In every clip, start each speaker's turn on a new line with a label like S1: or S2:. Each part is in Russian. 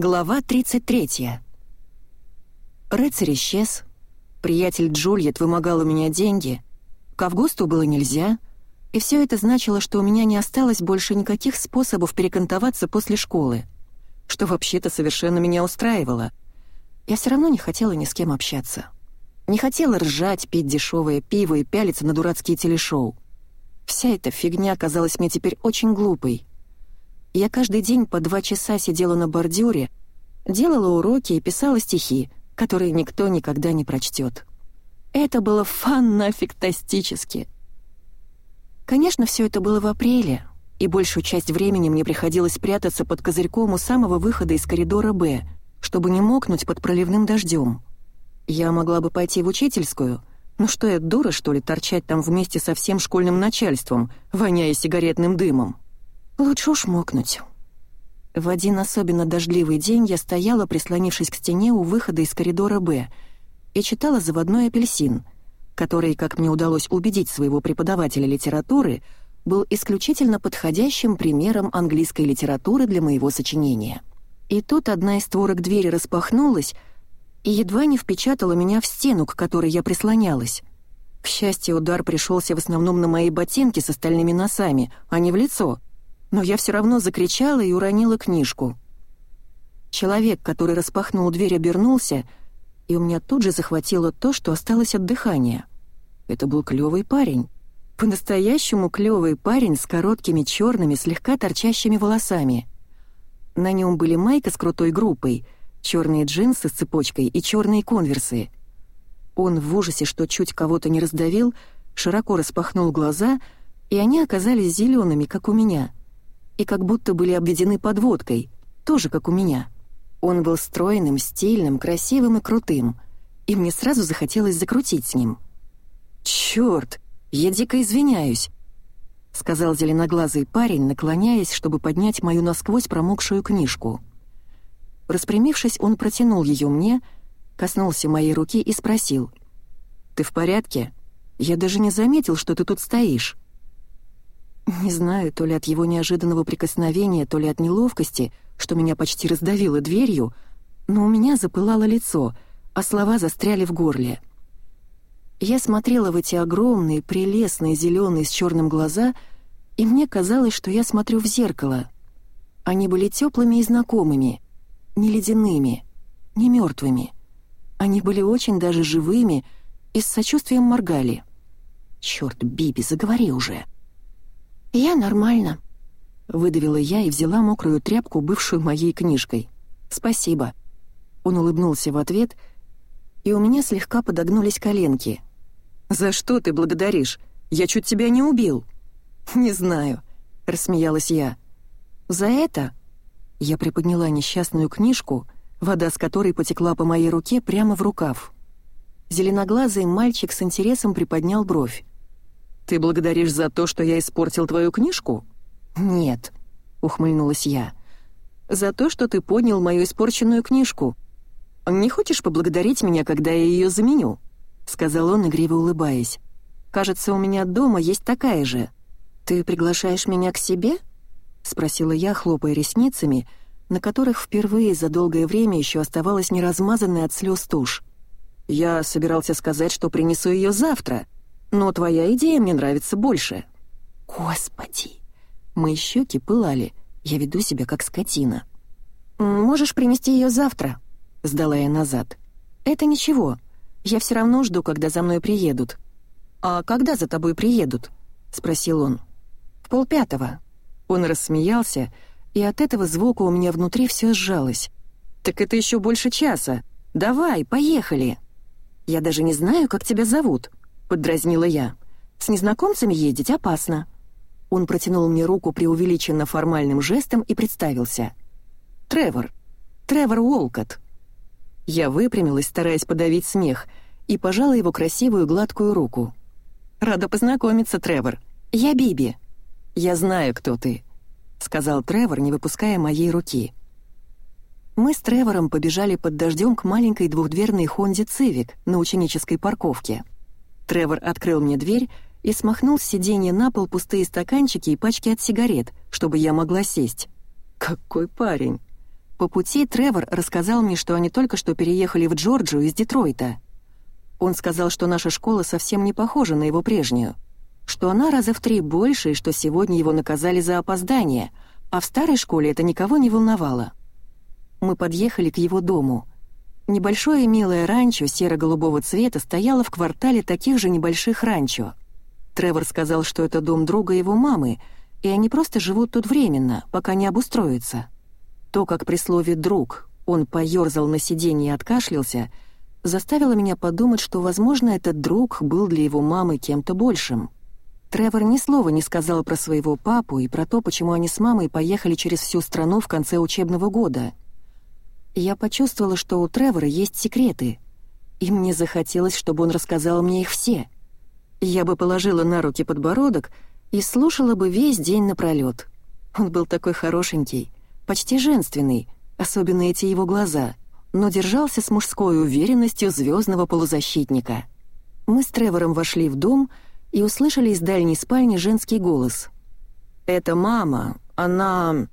S1: Глава 33. Рыцарь исчез. Приятель Джульет вымогал у меня деньги. К Августу было нельзя. И все это значило, что у меня не осталось больше никаких способов перекантоваться после школы. Что вообще-то совершенно меня устраивало. Я все равно не хотела ни с кем общаться. Не хотела ржать, пить дешевое пиво и пялиться на дурацкие телешоу. Вся эта фигня казалась мне теперь очень глупой. Я каждый день по два часа сидела на бордюре, делала уроки и писала стихи, которые никто никогда не прочтет. Это было фантастически. Конечно, все это было в апреле, и большую часть времени мне приходилось прятаться под козырьком у самого выхода из коридора «Б», чтобы не мокнуть под проливным дождем. Я могла бы пойти в учительскую, но что я, дура, что ли, торчать там вместе со всем школьным начальством, воняя сигаретным дымом? Лучше уж мокнуть. В один особенно дождливый день я стояла, прислонившись к стене у выхода из коридора «Б», и читала «Заводной апельсин», который, как мне удалось убедить своего преподавателя литературы, был исключительно подходящим примером английской литературы для моего сочинения. И тут одна из створок двери распахнулась и едва не впечатала меня в стену, к которой я прислонялась. К счастью, удар пришелся в основном на мои ботинки с остальными носами, а не в лицо — но я все равно закричала и уронила книжку. Человек, который распахнул дверь, обернулся, и у меня тут же захватило то, что осталось от дыхания. Это был клевый парень. По-настоящему клевый парень с короткими черными, слегка торчащими волосами. На нем были майка с крутой группой, черные джинсы с цепочкой и черные конверсы. Он в ужасе, что чуть кого-то не раздавил, широко распахнул глаза, и они оказались зелеными, как у меня — и как будто были обведены подводкой, тоже как у меня. Он был стройным, стильным, красивым и крутым, и мне сразу захотелось закрутить с ним. «Чёрт, я дико извиняюсь», — сказал зеленоглазый парень, наклоняясь, чтобы поднять мою насквозь промокшую книжку. Распрямившись, он протянул ее мне, коснулся моей руки и спросил. «Ты в порядке? Я даже не заметил, что ты тут стоишь». Не знаю, то ли от его неожиданного прикосновения, то ли от неловкости, что меня почти раздавило дверью, но у меня запылало лицо, а слова застряли в горле. Я смотрела в эти огромные, прелестные, зеленые с черным глаза, и мне казалось, что я смотрю в зеркало. Они были теплыми и знакомыми, не ледяными, не мертвыми. Они были очень даже живыми и с сочувствием моргали. «Черт, Биби, заговори уже!» «Я нормально», — выдавила я и взяла мокрую тряпку, бывшую моей книжкой. «Спасибо». Он улыбнулся в ответ, и у меня слегка подогнулись коленки. «За что ты благодаришь? Я чуть тебя не убил». «Не знаю», — рассмеялась я. «За это?» Я приподняла несчастную книжку, вода с которой потекла по моей руке прямо в рукав. Зеленоглазый мальчик с интересом приподнял бровь. «Ты благодаришь за то, что я испортил твою книжку?» «Нет», — ухмыльнулась я. «За то, что ты поднял мою испорченную книжку. Не хочешь поблагодарить меня, когда я ее заменю?» — сказал он, игриво улыбаясь. «Кажется, у меня дома есть такая же. Ты приглашаешь меня к себе?» — спросила я, хлопая ресницами, на которых впервые за долгое время еще оставалась неразмазанная от слез тушь. «Я собирался сказать, что принесу ее завтра», но твоя идея мне нравится больше». «Господи!» Мои щеки пылали. Я веду себя как скотина. «Можешь принести ее завтра?» — сдала я назад. «Это ничего. Я все равно жду, когда за мной приедут». «А когда за тобой приедут?» — спросил он. «В полпятого». Он рассмеялся, и от этого звука у меня внутри все сжалось. «Так это еще больше часа. Давай, поехали!» «Я даже не знаю, как тебя зовут», — поддразнила я. «С незнакомцами ездить опасно». Он протянул мне руку преувеличенно формальным жестом и представился. «Тревор. Тревор Уолкотт». Я выпрямилась, стараясь подавить смех, и пожала его красивую гладкую руку. «Рада познакомиться, Тревор. Я Биби». «Я знаю, кто ты», — сказал Тревор, не выпуская моей руки. Мы с Тревором побежали под дождем к маленькой двухдверной Хонде Цивик на ученической парковке. Тревор открыл мне дверь и смахнул с сиденья на пол пустые стаканчики и пачки от сигарет, чтобы я могла сесть. Какой парень! По пути Тревор рассказал мне, что они только что переехали в Джорджию из Детройта. Он сказал, что наша школа совсем не похожа на его прежнюю, что она раза в три больше и что сегодня его наказали за опоздание, а в старой школе это никого не волновало. Мы подъехали к его дому. Небольшое милое ранчо серо-голубого цвета стояло в квартале таких же небольших ранчо. Тревор сказал, что это дом друга его мамы, и они просто живут тут временно, пока не обустроятся. То, как при слове «друг» он поёрзал на сиденье и откашлялся, заставило меня подумать, что, возможно, этот друг был для его мамы кем-то большим. Тревор ни слова не сказал про своего папу и про то, почему они с мамой поехали через всю страну в конце учебного года. Я почувствовала, что у Тревора есть секреты, и мне захотелось, чтобы он рассказал мне их все. Я бы положила на руки подбородок и слушала бы весь день напролёт. Он был такой хорошенький, почти женственный, особенно эти его глаза, но держался с мужской уверенностью звездного полузащитника. Мы с Тревором вошли в дом и услышали из дальней спальни женский голос. «Это мама, она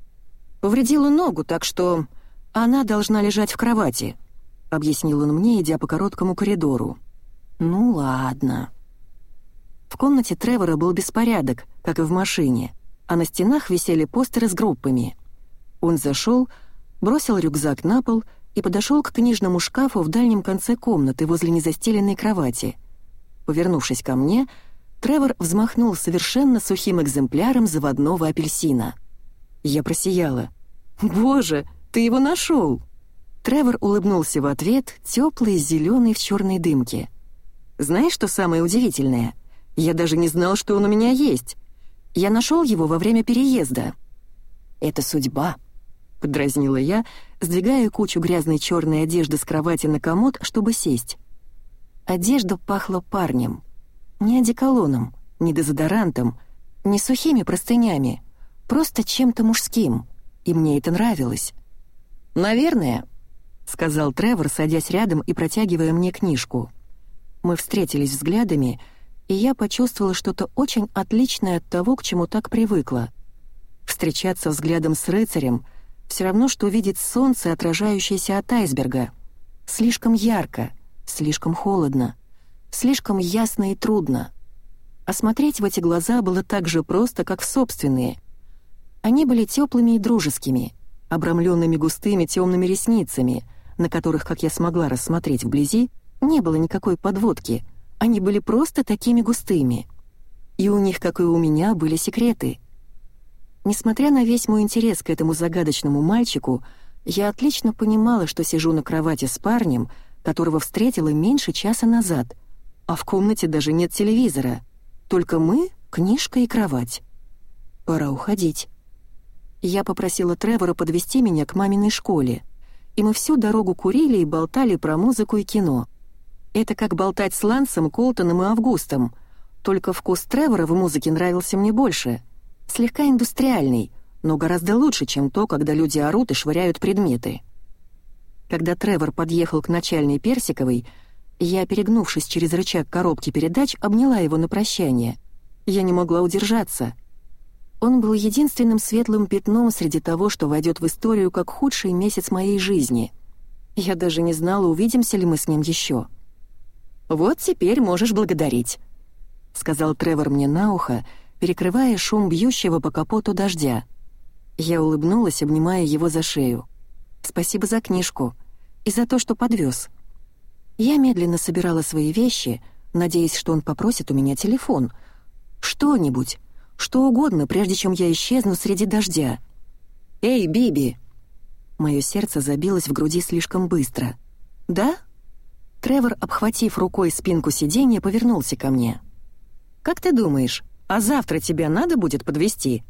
S1: повредила ногу, так что она должна лежать в кровати», — объяснил он мне, идя по короткому коридору. «Ну ладно». В комнате Тревора был беспорядок, как и в машине, а на стенах висели постеры с группами — он зашел, бросил рюкзак на пол и подошел к книжному шкафу в дальнем конце комнаты возле незастеленной кровати. Повернувшись ко мне, Тревор взмахнул совершенно сухим экземпляром заводного апельсина. Я просияла. «Боже, ты его нашел!» Тревор улыбнулся в ответ, теплый, зеленый в черной дымке. «Знаешь, что самое удивительное? Я даже не знал, что он у меня есть. Я нашел его во время переезда». «Это судьба», — подразнила я, сдвигая кучу грязной черной одежды с кровати на комод, чтобы сесть. Одежда пахла парнем. Не одеколоном, не дезодорантом, не сухими простынями, просто чем-то мужским, и мне это нравилось. «Наверное», — сказал Тревор, садясь рядом и протягивая мне книжку. Мы встретились взглядами, и я почувствовала что-то очень отличное от того, к чему так привыкла. Встречаться взглядом с рыцарем — все равно, что увидеть солнце, отражающееся от айсберга. Слишком ярко, слишком холодно, слишком ясно и трудно. А смотреть в эти глаза было так же просто, как в собственные. Они были теплыми и дружескими, обрамленными густыми темными ресницами, на которых, как я смогла рассмотреть вблизи, не было никакой подводки, они были просто такими густыми. И у них, как и у меня, были секреты — Несмотря на весь мой интерес к этому загадочному мальчику, я отлично понимала, что сижу на кровати с парнем, которого встретила меньше часа назад, а в комнате даже нет телевизора. Только мы, книжка и кровать. Пора уходить. Я попросила Тревора подвести меня к маминой школе, и мы всю дорогу курили и болтали про музыку и кино. Это как болтать с Лансом, Колтоном и Августом, только вкус Тревора в музыке нравился мне больше — Слегка индустриальный, но гораздо лучше, чем то, когда люди орут и швыряют предметы. Когда Тревор подъехал к начальной Персиковой, я, перегнувшись через рычаг коробки передач, обняла его на прощание. Я не могла удержаться. Он был единственным светлым пятном среди того, что войдет в историю как худший месяц моей жизни. Я даже не знала, увидимся ли мы с ним еще. «Вот теперь можешь благодарить», — сказал Тревор мне на ухо, — перекрывая шум бьющего по капоту дождя. Я улыбнулась, обнимая его за шею. «Спасибо за книжку и за то, что подвез. Я медленно собирала свои вещи, надеясь, что он попросит у меня телефон. Что-нибудь, что угодно, прежде чем я исчезну среди дождя. «Эй, Биби!» Мое сердце забилось в груди слишком быстро. «Да?» Тревор, обхватив рукой спинку сиденья, повернулся ко мне. «Как ты думаешь, а завтра тебя надо будет подвести?